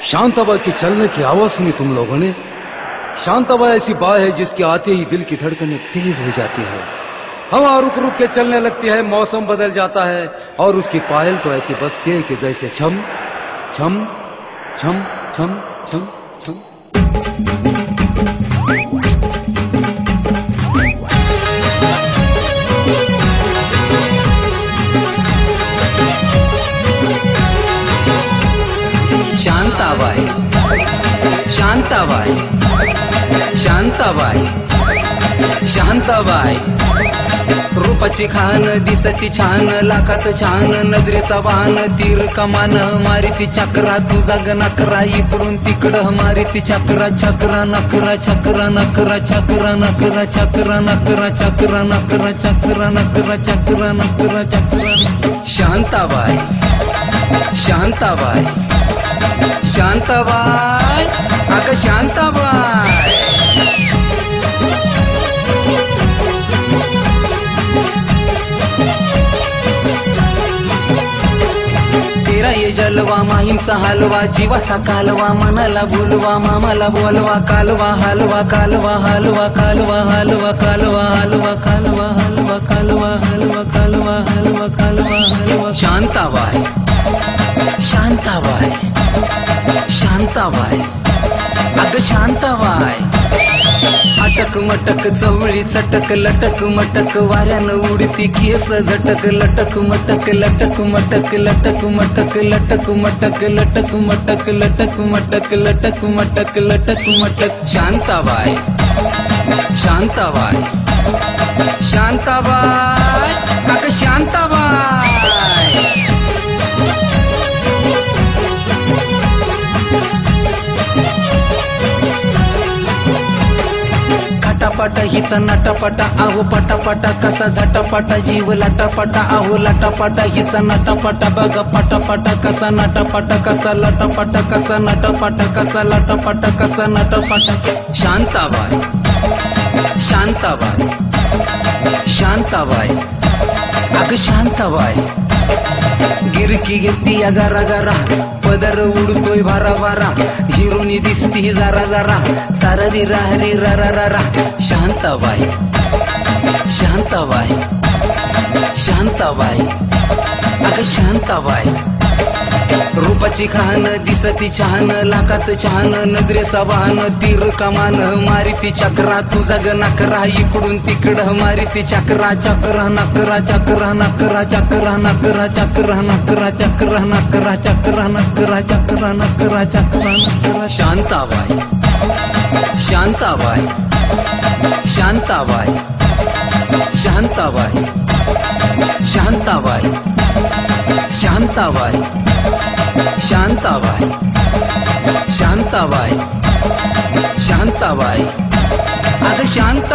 शांताबा के चलने की आवाज़ सुनी तुम लोगों ने? शांताबा ऐसी बात है जिसके आते ही दिल की धड़कनें तेज हो जाती है। हवा रुक रुक के चलने लगती है, मौसम बदल जाता है, और उसकी पायल तो ऐसी बसती है कि जैसे छम छम छम छम छम छम। शांताबाई. शांताबाई. शांताबाई. शांताबाई. रूपाची खान दिसती छान लाखात छान नजरेचा वाहन तीर कमान मारिती चक्रा तुझा ग नकरा इकडून तिकडं मारिती चक्रा चक्रा नकरा चक्रा नकरा चक्रा नकरा चक्रा नकरा चक्रा नकरा चक्रा नकरा चक्रा नकरा चक्रा शांताबाई. शांताबाई. शांताबाई अगं शांताबाई. तेरा ये जलवा माहीमचा हलवा जीवाचा कालवा मनाला बोलवा मामाला बोलवा कालवा हलवा कालवा हलवा कालवा हलवा कालवा हलवा कालवा हलवा कालवा हलवा कालवा हलवा कालवा हलवा. शांताबाई. शांताबाई. शांताबाई. अगं शांताबाई. अटक मटक चवळी चटक लटक मटक वाऱ्यानं उडती केस झटक लटक मटक लटक मटक लटक मटक लटक मटक लटक मटक लटक मटक लटक मटक लटक मटक. शांताबाई. शांताबाई. शांताबाई. खटापटा हिच नटपट आहो पटापटा कसा झटपट जीव लटपट आहो लटपट हिचा नटपट बघा पटपट कसा नटपट कसा लटपट कसा नटपट कसा लटपट कसा नटपट. शांताबाई शांताबाई शांताबाई अगं शांताबाई. गिरकी घेती जरा जरा. पदर उडतोय भारा भारा हिरोनी दिसती जरा जरा. ताररी राहरी रा रा रा शांताबाई. शांताबाई. शांताबाई. अगं शांताबाई. रूपाची खान दिसती छान लाखात छान नजरेचा वाहन तीर कमान मारिती चक्रा तुझा ग नकरा इकडून तिकडं मारिती चक्रा चक्रा नकरा चक्रा नकरा चक्रा नकरा चक्रा नकरा चक्रा नकरा चक्रा नकरा चक्रा नकरा चक्रा नकरा. शांताबाई. शांत आवाज शांत आवाज आता शांत